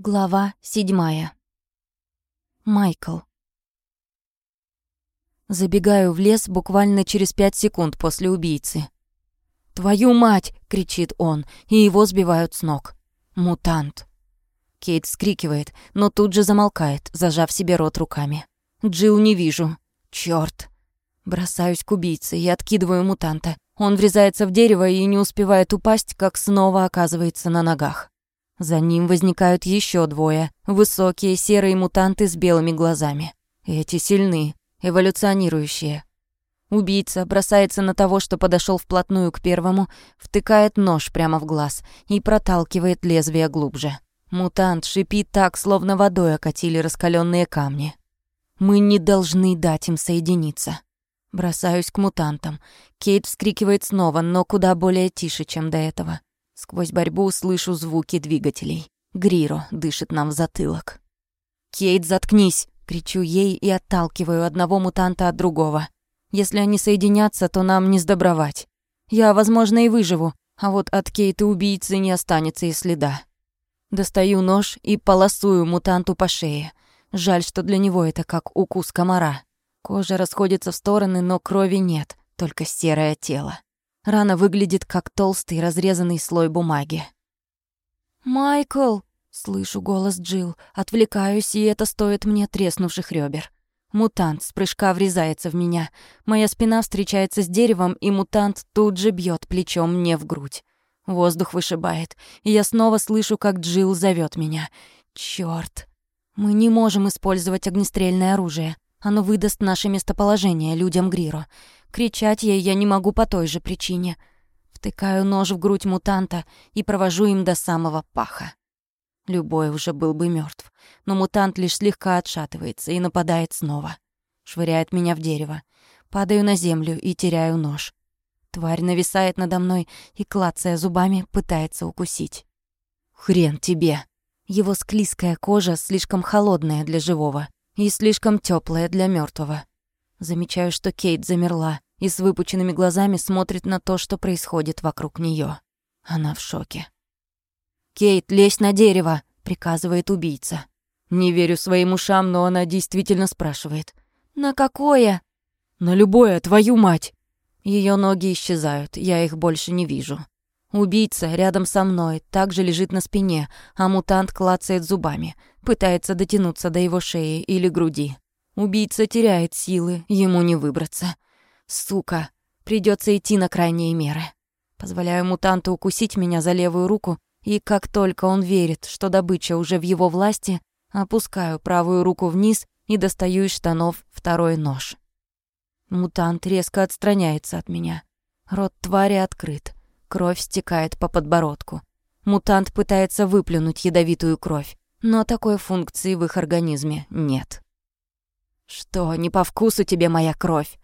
Глава седьмая. Майкл. Забегаю в лес буквально через пять секунд после убийцы. «Твою мать!» — кричит он, и его сбивают с ног. «Мутант!» Кейт вскрикивает, но тут же замолкает, зажав себе рот руками. Джилл не вижу. Чёрт! Бросаюсь к убийце и откидываю мутанта. Он врезается в дерево и не успевает упасть, как снова оказывается на ногах. За ним возникают еще двое, высокие серые мутанты с белыми глазами. Эти сильны, эволюционирующие. Убийца бросается на того, что подошел вплотную к первому, втыкает нож прямо в глаз и проталкивает лезвие глубже. Мутант шипит так, словно водой окатили раскаленные камни. Мы не должны дать им соединиться. Бросаюсь к мутантам. Кейт вскрикивает снова, но куда более тише, чем до этого. Сквозь борьбу слышу звуки двигателей. Гриро дышит нам в затылок. «Кейт, заткнись!» — кричу ей и отталкиваю одного мутанта от другого. Если они соединятся, то нам не сдобровать. Я, возможно, и выживу, а вот от Кейта убийцы не останется и следа. Достаю нож и полосую мутанту по шее. Жаль, что для него это как укус комара. Кожа расходится в стороны, но крови нет, только серое тело. Рана выглядит как толстый разрезанный слой бумаги. «Майкл!» — слышу голос Джилл. Отвлекаюсь, и это стоит мне треснувших ребер. Мутант с прыжка врезается в меня. Моя спина встречается с деревом, и мутант тут же бьет плечом мне в грудь. Воздух вышибает, и я снова слышу, как Джилл зовет меня. Чёрт! Мы не можем использовать огнестрельное оружие. Оно выдаст наше местоположение людям Гриро. Кричать ей я не могу по той же причине. Втыкаю нож в грудь мутанта и провожу им до самого паха. Любой уже был бы мертв, но мутант лишь слегка отшатывается и нападает снова. Швыряет меня в дерево. Падаю на землю и теряю нож. Тварь нависает надо мной и, клацая зубами, пытается укусить. «Хрен тебе!» Его склизкая кожа слишком холодная для живого и слишком теплая для мертвого. Замечаю, что Кейт замерла и с выпученными глазами смотрит на то, что происходит вокруг нее. Она в шоке. «Кейт, лезь на дерево!» — приказывает убийца. Не верю своим ушам, но она действительно спрашивает. «На какое?» «На любое, твою мать!» Ее ноги исчезают, я их больше не вижу. Убийца рядом со мной также лежит на спине, а мутант клацает зубами, пытается дотянуться до его шеи или груди. Убийца теряет силы, ему не выбраться. Сука, придется идти на крайние меры. Позволяю мутанту укусить меня за левую руку, и как только он верит, что добыча уже в его власти, опускаю правую руку вниз и достаю из штанов второй нож. Мутант резко отстраняется от меня. Рот твари открыт. Кровь стекает по подбородку. Мутант пытается выплюнуть ядовитую кровь, но такой функции в их организме нет. «Что, не по вкусу тебе моя кровь?»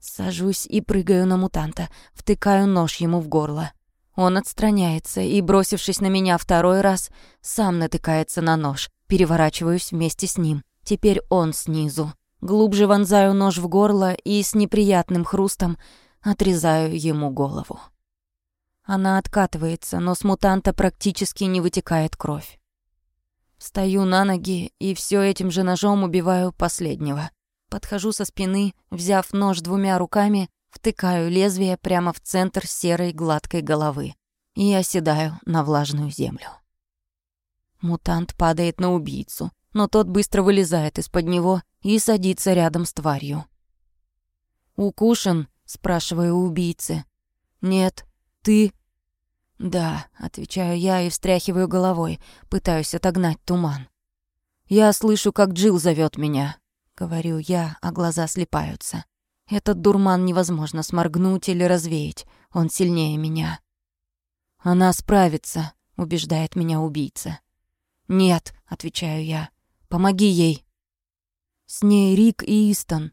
Сажусь и прыгаю на мутанта, втыкаю нож ему в горло. Он отстраняется и, бросившись на меня второй раз, сам натыкается на нож. Переворачиваюсь вместе с ним. Теперь он снизу. Глубже вонзаю нож в горло и с неприятным хрустом отрезаю ему голову. Она откатывается, но с мутанта практически не вытекает кровь. Встаю на ноги и все этим же ножом убиваю последнего. Подхожу со спины, взяв нож двумя руками, втыкаю лезвие прямо в центр серой гладкой головы и оседаю на влажную землю. Мутант падает на убийцу, но тот быстро вылезает из-под него и садится рядом с тварью. «Укушен?» — спрашиваю убийцы. «Нет. Ты?» «Да», — отвечаю я и встряхиваю головой, пытаюсь отогнать туман. «Я слышу, как Джил зовет меня», — говорю я, а глаза слепаются. Этот дурман невозможно сморгнуть или развеять, он сильнее меня. «Она справится», — убеждает меня убийца. «Нет», — отвечаю я, — «помоги ей». «С ней Рик и Истон».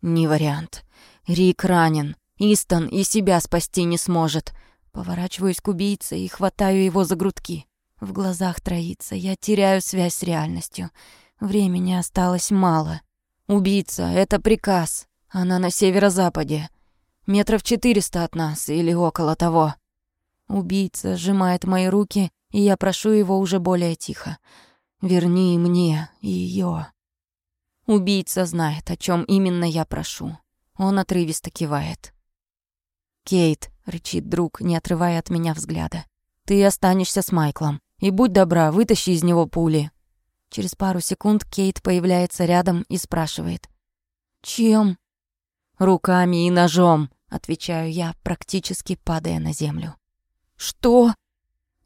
«Не вариант. Рик ранен. Истон и себя спасти не сможет. Поворачиваюсь к убийце и хватаю его за грудки. В глазах троится, я теряю связь с реальностью. Времени осталось мало. Убийца — это приказ. Она на северо-западе. Метров четыреста от нас или около того. Убийца сжимает мои руки, и я прошу его уже более тихо. Верни мне ее. Убийца знает, о чем именно я прошу. Он отрывисто кивает. «Кейт», — рычит друг, не отрывая от меня взгляда, «ты останешься с Майклом. И будь добра, вытащи из него пули». Через пару секунд Кейт появляется рядом и спрашивает. «Чем?» «Руками и ножом», — отвечаю я, практически падая на землю. «Что?»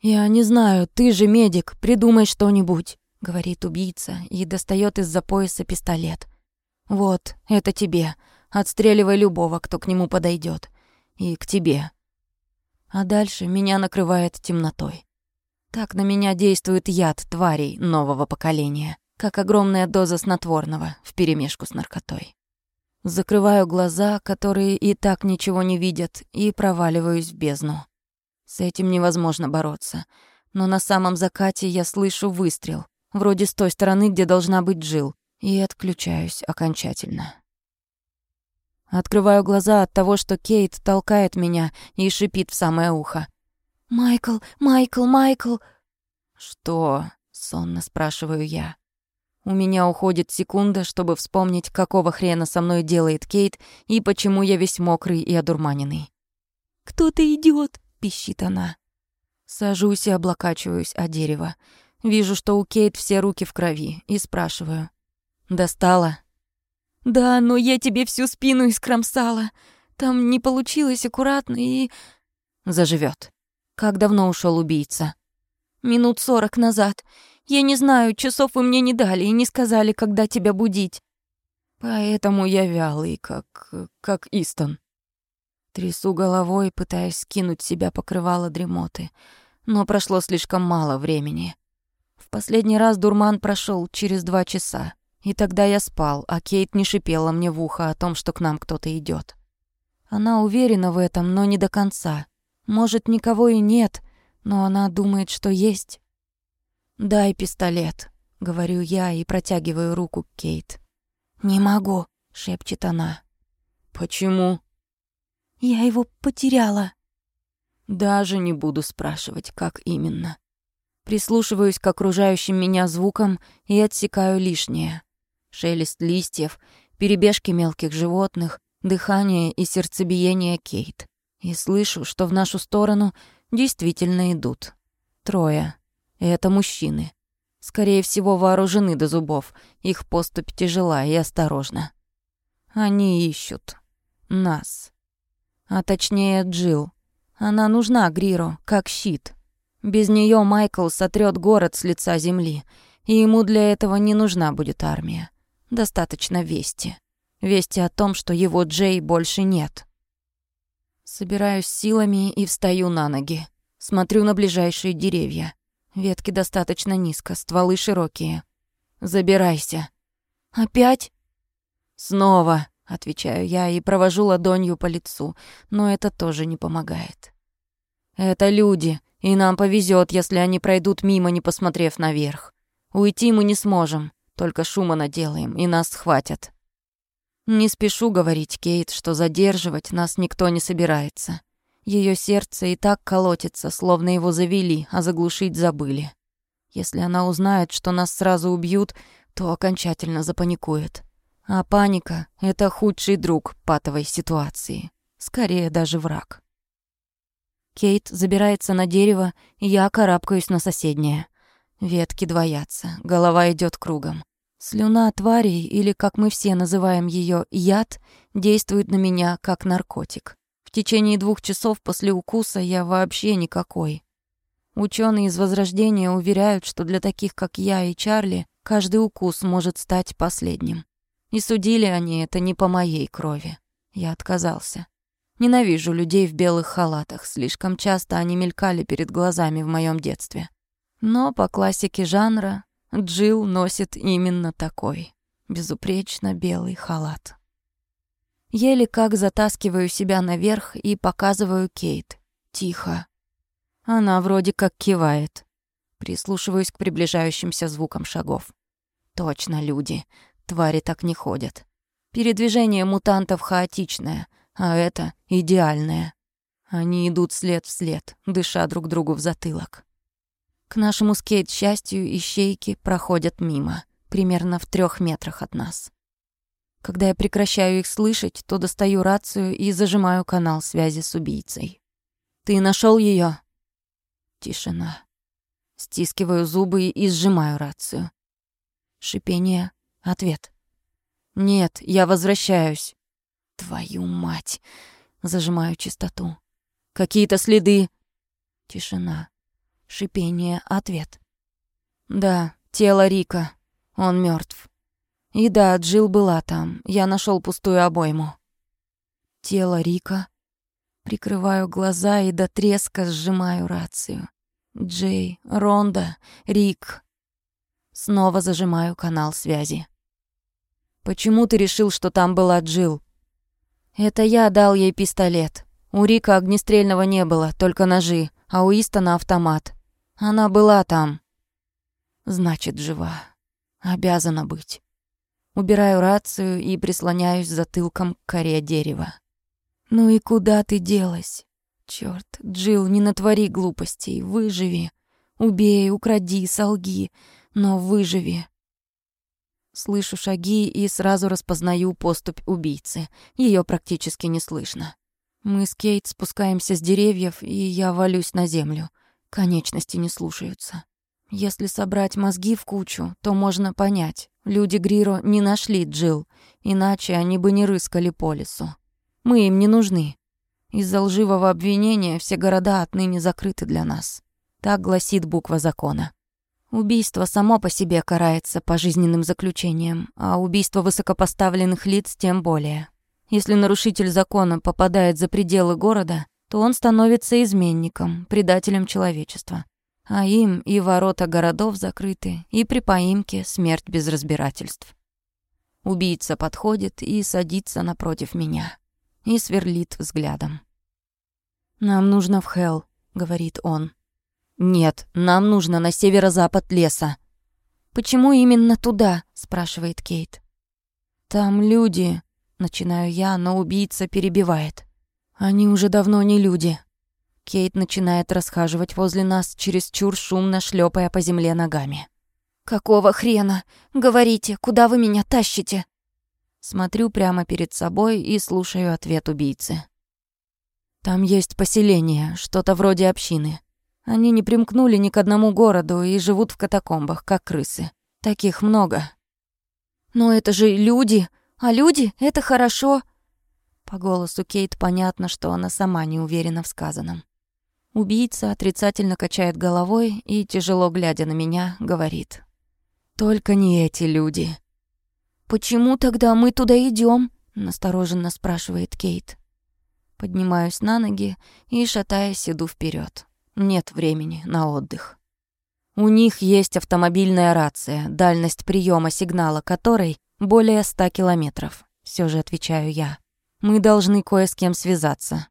«Я не знаю, ты же медик, придумай что-нибудь», — говорит убийца и достает из-за пояса пистолет. «Вот, это тебе. Отстреливай любого, кто к нему подойдет. И к тебе». А дальше меня накрывает темнотой. Так на меня действует яд тварей нового поколения, как огромная доза снотворного вперемешку с наркотой. Закрываю глаза, которые и так ничего не видят, и проваливаюсь в бездну. С этим невозможно бороться. Но на самом закате я слышу выстрел, вроде с той стороны, где должна быть Джил, и отключаюсь окончательно. Открываю глаза от того, что Кейт толкает меня и шипит в самое ухо. «Майкл, Майкл, Майкл!» «Что?» — сонно спрашиваю я. У меня уходит секунда, чтобы вспомнить, какого хрена со мной делает Кейт и почему я весь мокрый и одурманенный. «Кто-то идёт!» — пищит она. Сажусь и облокачиваюсь о дерево. Вижу, что у Кейт все руки в крови, и спрашиваю. «Достала?» «Да, но я тебе всю спину искромсала. Там не получилось аккуратно и...» «Заживёт», как давно ушел убийца? Минут сорок назад. Я не знаю, часов вы мне не дали и не сказали, когда тебя будить. Поэтому я вялый, как... как Истон. Трясу головой, пытаясь скинуть себя покрывало дремоты. Но прошло слишком мало времени. В последний раз дурман прошел через два часа. И тогда я спал, а Кейт не шипела мне в ухо о том, что к нам кто-то идет. Она уверена в этом, но не до конца. Может, никого и нет, но она думает, что есть. «Дай пистолет», — говорю я и протягиваю руку к Кейт. «Не могу», — шепчет она. «Почему?» «Я его потеряла». Даже не буду спрашивать, как именно. Прислушиваюсь к окружающим меня звукам и отсекаю лишнее. Шелест листьев, перебежки мелких животных, дыхание и сердцебиение Кейт и слышу, что в нашу сторону действительно идут. Трое. И это мужчины. Скорее всего, вооружены до зубов. Их поступь тяжела и осторожна. Они ищут. Нас. А точнее, Джил. Она нужна Гриру, как щит. Без нее Майкл сотрет город с лица земли, и ему для этого не нужна будет армия. Достаточно вести. Вести о том, что его Джей больше нет. Собираюсь силами и встаю на ноги. Смотрю на ближайшие деревья. Ветки достаточно низко, стволы широкие. Забирайся. Опять? Снова, отвечаю я и провожу ладонью по лицу, но это тоже не помогает. Это люди, и нам повезет, если они пройдут мимо, не посмотрев наверх. Уйти мы не сможем, только шума наделаем, и нас схватят. Не спешу говорить Кейт, что задерживать нас никто не собирается. Ее сердце и так колотится, словно его завели, а заглушить забыли. Если она узнает, что нас сразу убьют, то окончательно запаникует. А паника — это худший друг патовой ситуации. Скорее, даже враг. Кейт забирается на дерево, я карабкаюсь на соседнее. Ветки двоятся, голова идет кругом. Слюна тварей, или, как мы все называем ее, яд, действует на меня как наркотик. В течение двух часов после укуса я вообще никакой. Ученые из Возрождения уверяют, что для таких, как я и Чарли, каждый укус может стать последним. И судили они это не по моей крови. Я отказался. Ненавижу людей в белых халатах, слишком часто они мелькали перед глазами в моем детстве. Но по классике жанра Джилл носит именно такой, безупречно белый халат. Еле как затаскиваю себя наверх и показываю Кейт. Тихо. Она вроде как кивает. Прислушиваюсь к приближающимся звукам шагов. Точно люди. Твари так не ходят. Передвижение мутантов хаотичное, а это идеальное. Они идут след в след, дыша друг другу в затылок. К нашему скейт-счастью ищейки проходят мимо, примерно в трех метрах от нас. Когда я прекращаю их слышать, то достаю рацию и зажимаю канал связи с убийцей. «Ты нашел ее? Тишина. Стискиваю зубы и сжимаю рацию. Шипение. Ответ. «Нет, я возвращаюсь». «Твою мать!» Зажимаю чистоту. «Какие-то следы?» Тишина. Шипение. Ответ. «Да, тело Рика. Он мертв. И да, Джилл была там. Я нашел пустую обойму. Тело Рика. Прикрываю глаза и до треска сжимаю рацию. Джей, Ронда, Рик. Снова зажимаю канал связи. «Почему ты решил, что там была Джилл?» «Это я дал ей пистолет. У Рика огнестрельного не было, только ножи, а у Истона автомат. Она была там». «Значит, жива. Обязана быть». Убираю рацию и прислоняюсь затылком к коре дерева. «Ну и куда ты делась? Чёрт, Джилл, не натвори глупостей, выживи. Убей, укради, солги, но выживи». Слышу шаги и сразу распознаю поступь убийцы. Её практически не слышно. Мы с Кейт спускаемся с деревьев, и я валюсь на землю. Конечности не слушаются. Если собрать мозги в кучу, то можно понять, люди Гриро не нашли Джил, иначе они бы не рыскали по лесу. Мы им не нужны. Из-за лживого обвинения все города отныне закрыты для нас. Так гласит буква закона. Убийство само по себе карается пожизненным заключением, а убийство высокопоставленных лиц тем более. Если нарушитель закона попадает за пределы города, то он становится изменником, предателем человечества а им и ворота городов закрыты, и при поимке смерть без разбирательств. Убийца подходит и садится напротив меня и сверлит взглядом. «Нам нужно в Хелл», — говорит он. «Нет, нам нужно на северо-запад леса». «Почему именно туда?» — спрашивает Кейт. «Там люди», — начинаю я, но убийца перебивает. «Они уже давно не люди. Кейт начинает расхаживать возле нас, чересчур шумно шлепая по земле ногами. «Какого хрена? Говорите, куда вы меня тащите?» Смотрю прямо перед собой и слушаю ответ убийцы. «Там есть поселение, что-то вроде общины. Они не примкнули ни к одному городу и живут в катакомбах, как крысы. Таких много». «Но это же люди, а люди — это хорошо». По голосу Кейт понятно, что она сама не уверена в сказанном. Убийца отрицательно качает головой и, тяжело глядя на меня, говорит. «Только не эти люди». «Почему тогда мы туда идем? настороженно спрашивает Кейт. Поднимаюсь на ноги и, шатаясь, иду вперед. Нет времени на отдых. У них есть автомобильная рация, дальность приема сигнала которой более ста километров. Все же отвечаю я. Мы должны кое с кем связаться.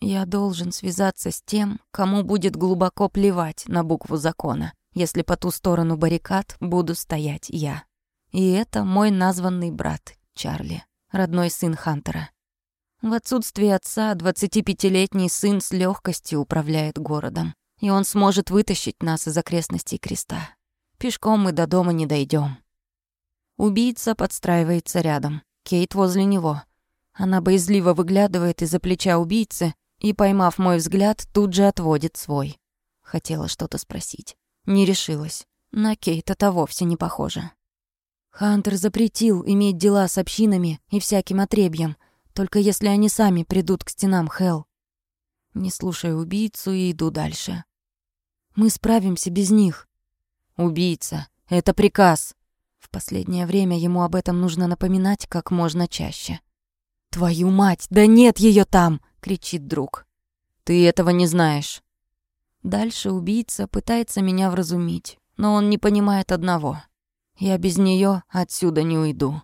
Я должен связаться с тем, кому будет глубоко плевать на букву закона, если по ту сторону баррикад буду стоять я. И это мой названный брат Чарли, родной сын Хантера. В отсутствие отца 25-летний сын с легкостью управляет городом, и он сможет вытащить нас из окрестностей креста. Пешком мы до дома не дойдем. Убийца подстраивается рядом, Кейт возле него. Она боязливо выглядывает из-за плеча убийцы и, поймав мой взгляд, тут же отводит свой. Хотела что-то спросить. Не решилась. На Кейт это вовсе не похоже. Хантер запретил иметь дела с общинами и всяким отребьем, только если они сами придут к стенам Хелл. Не слушаю убийцу и иду дальше. Мы справимся без них. Убийца, это приказ. Последнее время ему об этом нужно напоминать как можно чаще. Твою мать, да нет ее там! — кричит друг. «Ты этого не знаешь». Дальше убийца пытается меня вразумить, но он не понимает одного. Я без нее отсюда не уйду.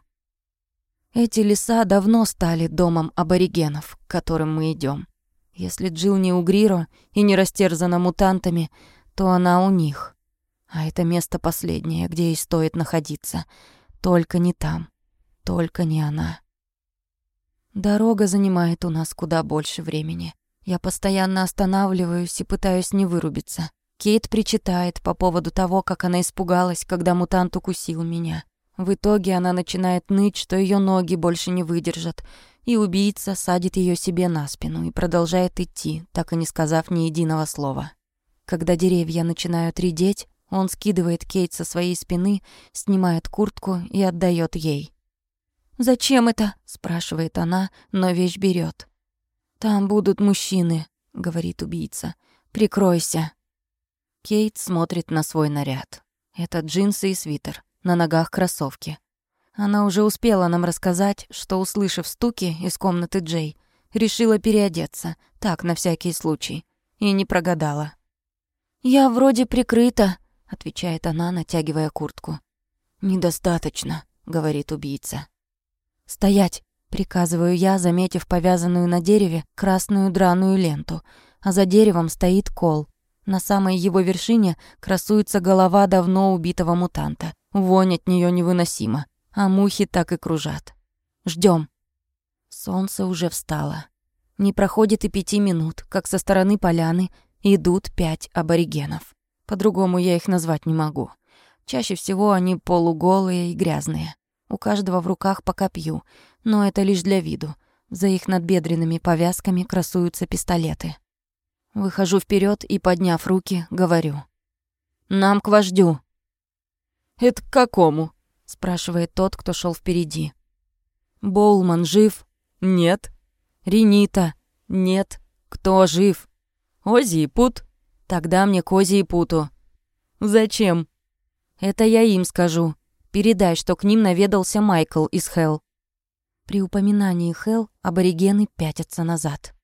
Эти леса давно стали домом аборигенов, к которым мы идем. Если Джилл не у Гриро и не растерзана мутантами, то она у них. А это место последнее, где ей стоит находиться. Только не там. Только не она. Дорога занимает у нас куда больше времени. Я постоянно останавливаюсь и пытаюсь не вырубиться. Кейт причитает по поводу того, как она испугалась, когда мутант укусил меня. В итоге она начинает ныть, что ее ноги больше не выдержат, и убийца садит ее себе на спину и продолжает идти, так и не сказав ни единого слова. Когда деревья начинают редеть, он скидывает Кейт со своей спины, снимает куртку и отдает ей. «Зачем это?» — спрашивает она, но вещь берет. «Там будут мужчины», — говорит убийца. «Прикройся». Кейт смотрит на свой наряд. Это джинсы и свитер, на ногах кроссовки. Она уже успела нам рассказать, что, услышав стуки из комнаты Джей, решила переодеться, так, на всякий случай, и не прогадала. «Я вроде прикрыта», — отвечает она, натягивая куртку. «Недостаточно», — говорит убийца. «Стоять!» — приказываю я, заметив повязанную на дереве красную драную ленту, а за деревом стоит кол. На самой его вершине красуется голова давно убитого мутанта. Вонь от нее невыносима а мухи так и кружат. Ждем. Солнце уже встало. Не проходит и пяти минут, как со стороны поляны идут пять аборигенов. По-другому я их назвать не могу. Чаще всего они полуголые и грязные. У каждого в руках по копью, но это лишь для виду. За их надбедренными повязками красуются пистолеты. Выхожу вперед и, подняв руки, говорю. «Нам к вождю». «Это к какому?» — спрашивает тот, кто шел впереди. «Боулман жив?» «Нет». «Ренита?» «Нет». «Кто жив?» «Ози и Пут?» «Тогда мне Кози и Путу». «Зачем?» «Это я им скажу. Передай, что к ним наведался Майкл из Хелл». При упоминании Хелл аборигены пятятся назад.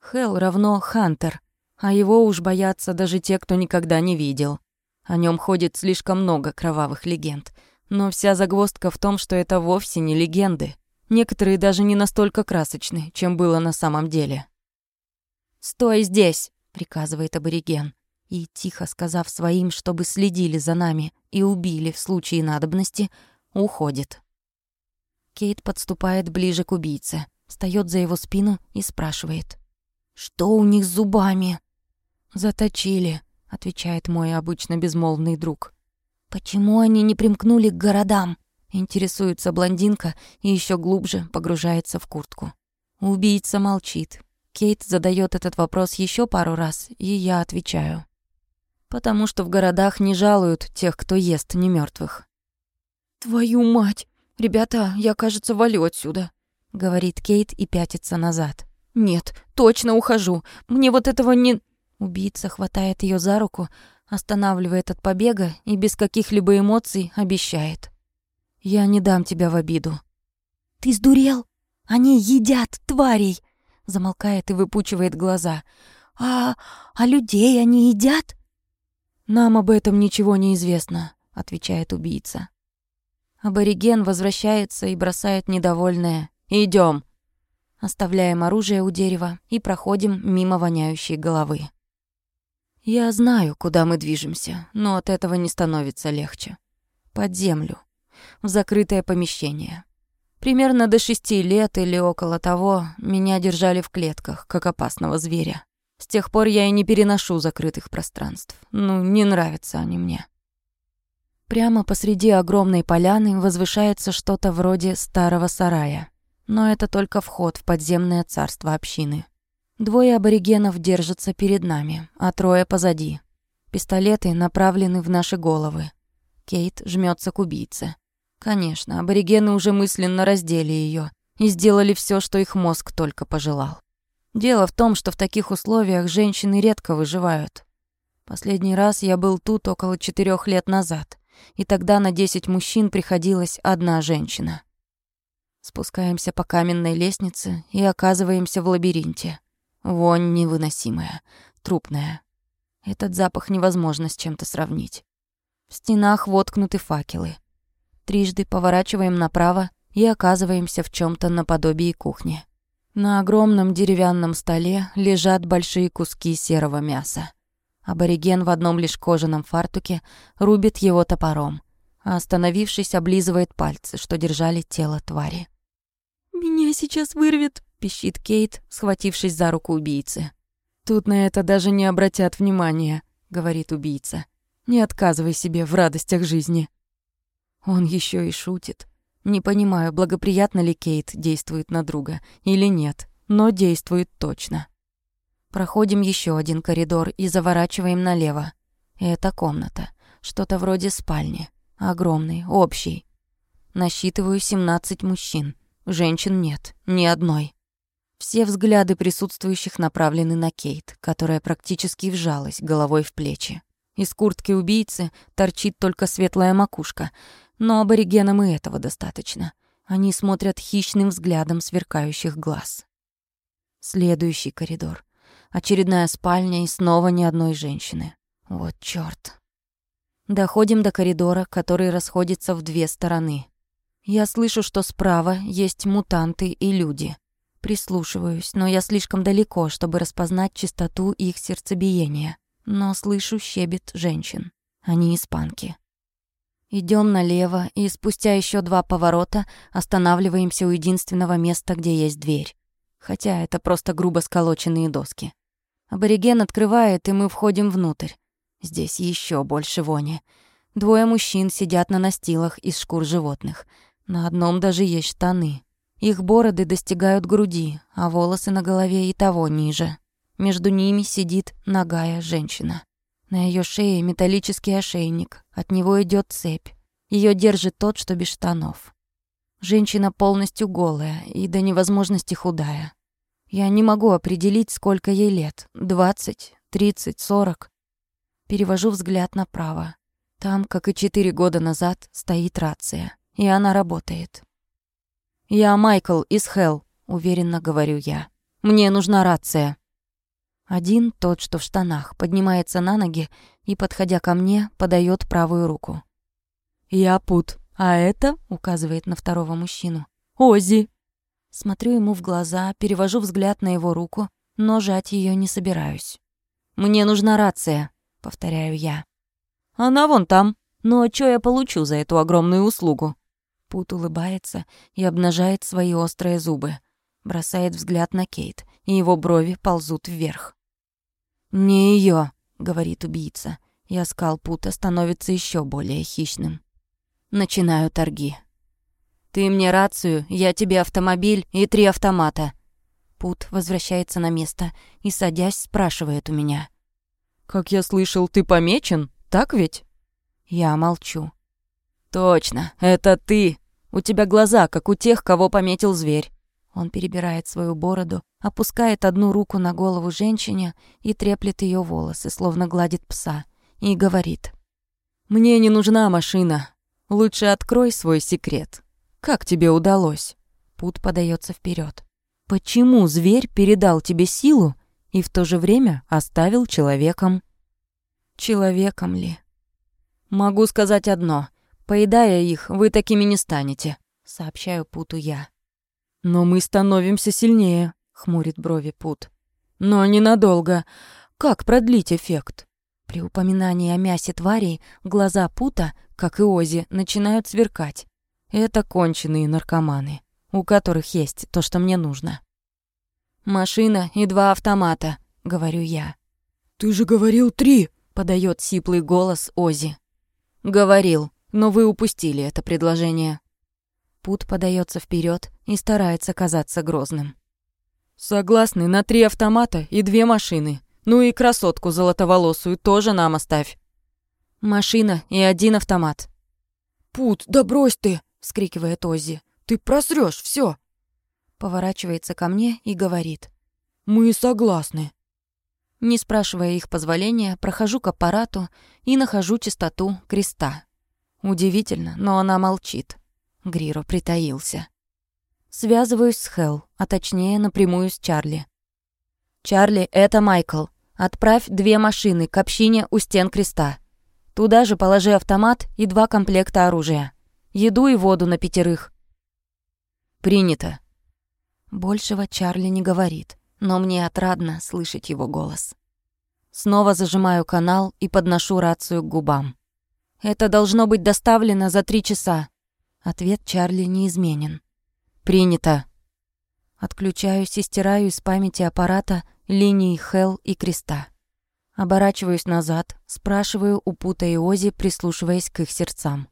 Хелл равно Хантер, а его уж боятся даже те, кто никогда не видел. О нем ходит слишком много кровавых легенд — но вся загвоздка в том, что это вовсе не легенды. Некоторые даже не настолько красочны, чем было на самом деле. «Стой здесь!» — приказывает абориген. И, тихо сказав своим, чтобы следили за нами и убили в случае надобности, уходит. Кейт подступает ближе к убийце, встает за его спину и спрашивает. «Что у них с зубами?» «Заточили», — отвечает мой обычно безмолвный друг. «Почему они не примкнули к городам?» Интересуется блондинка и еще глубже погружается в куртку. Убийца молчит. Кейт задает этот вопрос еще пару раз, и я отвечаю. Потому что в городах не жалуют тех, кто ест не мертвых. «Твою мать! Ребята, я, кажется, валю отсюда», — говорит Кейт и пятится назад. «Нет, точно ухожу. Мне вот этого не...» Убийца хватает ее за руку, останавливает от побега и без каких-либо эмоций обещает. «Я не дам тебя в обиду». «Ты сдурел? Они едят тварей!» Замолкает и выпучивает глаза. «А, а людей они едят?» «Нам об этом ничего не известно», — отвечает убийца. Абориген возвращается и бросает недовольное «Идём». Оставляем оружие у дерева и проходим мимо воняющей головы. Я знаю, куда мы движемся, но от этого не становится легче. Под землю. В закрытое помещение. Примерно до шести лет или около того меня держали в клетках, как опасного зверя. С тех пор я и не переношу закрытых пространств. Ну, не нравятся они мне. Прямо посреди огромной поляны возвышается что-то вроде старого сарая. Но это только вход в подземное царство общины. Двое аборигенов держатся перед нами, а трое позади. Пистолеты направлены в наши головы. Кейт жмется к убийце. Конечно, аборигены уже мысленно раздели ее и сделали все, что их мозг только пожелал. Дело в том, что в таких условиях женщины редко выживают. Последний раз я был тут около четырех лет назад, и тогда на десять мужчин приходилась одна женщина. Спускаемся по каменной лестнице и оказываемся в лабиринте. Вонь невыносимая, трупная. Этот запах невозможно с чем-то сравнить. В стенах воткнуты факелы. Трижды поворачиваем направо и оказываемся в чем то наподобие кухни. На огромном деревянном столе лежат большие куски серого мяса. Абориген в одном лишь кожаном фартуке рубит его топором, а остановившись, облизывает пальцы, что держали тело твари. «Меня сейчас вырвет», — пищит Кейт, схватившись за руку убийцы. «Тут на это даже не обратят внимания», — говорит убийца. «Не отказывай себе в радостях жизни». Он еще и шутит. Не понимаю, благоприятно ли Кейт действует на друга или нет, но действует точно. Проходим еще один коридор и заворачиваем налево. Это комната. Что-то вроде спальни. Огромный, общий. Насчитываю 17 мужчин. Женщин нет, ни одной. Все взгляды присутствующих направлены на Кейт, которая практически вжалась головой в плечи. Из куртки убийцы торчит только светлая макушка — но аборигенам и этого достаточно. Они смотрят хищным взглядом сверкающих глаз. Следующий коридор. Очередная спальня и снова ни одной женщины. Вот чёрт. Доходим до коридора, который расходится в две стороны. Я слышу, что справа есть мутанты и люди. Прислушиваюсь, но я слишком далеко, чтобы распознать частоту их сердцебиения. Но слышу щебет женщин. Они испанки. Идем налево, и спустя еще два поворота останавливаемся у единственного места, где есть дверь. Хотя это просто грубо сколоченные доски. Абориген открывает, и мы входим внутрь. Здесь еще больше вони. Двое мужчин сидят на настилах из шкур животных. На одном даже есть штаны. Их бороды достигают груди, а волосы на голове и того ниже. Между ними сидит нагая женщина. На ее шее металлический ошейник, от него идет цепь. Ее держит тот, что без штанов. Женщина полностью голая и до невозможности худая. Я не могу определить, сколько ей лет. Двадцать, тридцать, сорок. Перевожу взгляд направо. Там, как и четыре года назад, стоит рация, и она работает. «Я Майкл из Хелл», — уверенно говорю я. «Мне нужна рация». Один, тот, что в штанах, поднимается на ноги и, подходя ко мне, подает правую руку. «Я Пут, а это, — указывает на второго мужчину, — Ози». Смотрю ему в глаза, перевожу взгляд на его руку, но жать ее не собираюсь. «Мне нужна рация», — повторяю я. «Она вон там. Но что я получу за эту огромную услугу?» Пут улыбается и обнажает свои острые зубы. Бросает взгляд на Кейт, и его брови ползут вверх. «Не ее, говорит убийца, и оскал пута становится еще более хищным. Начинаю торги. «Ты мне рацию, я тебе автомобиль и три автомата». Пут возвращается на место и, садясь, спрашивает у меня. «Как я слышал, ты помечен, так ведь?» Я молчу. «Точно, это ты. У тебя глаза, как у тех, кого пометил зверь. Он перебирает свою бороду, опускает одну руку на голову женщине и треплет ее волосы, словно гладит пса, и говорит. «Мне не нужна машина. Лучше открой свой секрет. Как тебе удалось?» Пут подается вперед. «Почему зверь передал тебе силу и в то же время оставил человеком?» «Человеком ли?» «Могу сказать одно. Поедая их, вы такими не станете», — сообщаю Путу я. «Но мы становимся сильнее», — хмурит брови Пут. «Но ненадолго. Как продлить эффект?» При упоминании о мясе тварей глаза Пута, как и Ози, начинают сверкать. Это конченые наркоманы, у которых есть то, что мне нужно. «Машина и два автомата», — говорю я. «Ты же говорил три», — подает сиплый голос Ози. «Говорил, но вы упустили это предложение». Пут подается вперед и старается казаться грозным. «Согласны на три автомата и две машины. Ну и красотку золотоволосую тоже нам оставь». «Машина и один автомат». «Пут, да брось ты!» — вскрикивает Оззи. «Ты просрёшь всё!» Поворачивается ко мне и говорит. «Мы согласны». Не спрашивая их позволения, прохожу к аппарату и нахожу частоту креста. Удивительно, но она молчит. Гриро притаился. Связываюсь с Хелл, а точнее напрямую с Чарли. «Чарли, это Майкл. Отправь две машины к общине у стен креста. Туда же положи автомат и два комплекта оружия. Еду и воду на пятерых». «Принято». Большего Чарли не говорит, но мне отрадно слышать его голос. Снова зажимаю канал и подношу рацию к губам. «Это должно быть доставлено за три часа. Ответ Чарли неизменен. «Принято». Отключаюсь и стираю из памяти аппарата линии Хелл и Креста. Оборачиваюсь назад, спрашиваю у Пута и Ози, прислушиваясь к их сердцам.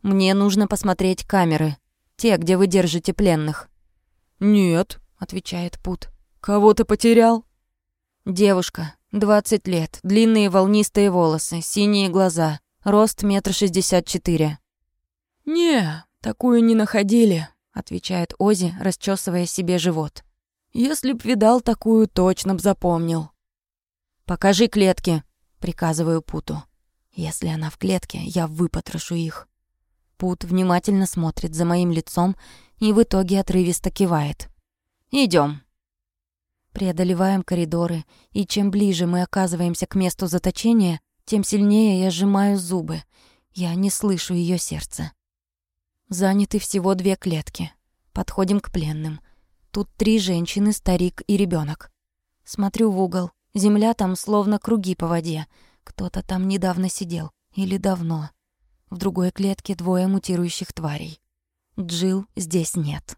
«Мне нужно посмотреть камеры. Те, где вы держите пленных». «Нет», — отвечает Пут. «Кого ты потерял?» «Девушка, 20 лет, длинные волнистые волосы, синие глаза, рост метр шестьдесят четыре». «Не, такую не находили», — отвечает Ози, расчесывая себе живот. «Если б видал такую, точно б запомнил». «Покажи клетки», — приказываю Путу. «Если она в клетке, я выпотрошу их». Пут внимательно смотрит за моим лицом и в итоге отрывисто кивает. Идем. Преодолеваем коридоры, и чем ближе мы оказываемся к месту заточения, тем сильнее я сжимаю зубы. Я не слышу ее сердца. Заняты всего две клетки. Подходим к пленным. Тут три женщины, старик и ребенок. Смотрю в угол. Земля там словно круги по воде. Кто-то там недавно сидел. Или давно. В другой клетке двое мутирующих тварей. Джил здесь нет.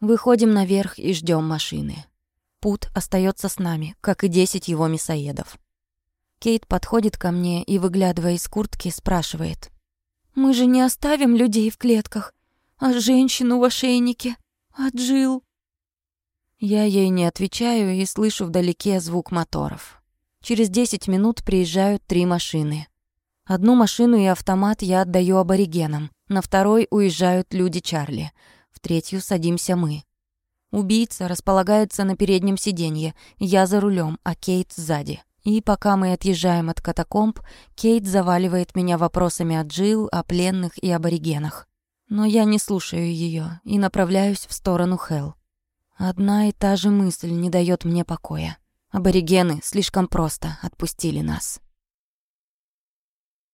Выходим наверх и ждем машины. Пут остается с нами, как и десять его мясоедов. Кейт подходит ко мне и, выглядывая из куртки, спрашивает. «Мы же не оставим людей в клетках, а женщину в ошейнике, а Джил. Я ей не отвечаю и слышу вдалеке звук моторов. Через 10 минут приезжают три машины. Одну машину и автомат я отдаю аборигенам, на второй уезжают люди Чарли, в третью садимся мы. Убийца располагается на переднем сиденье, я за рулем, а Кейт сзади. И пока мы отъезжаем от катакомб, Кейт заваливает меня вопросами о Джилл, о пленных и аборигенах. Но я не слушаю ее и направляюсь в сторону Хелл. Одна и та же мысль не дает мне покоя. Аборигены слишком просто отпустили нас.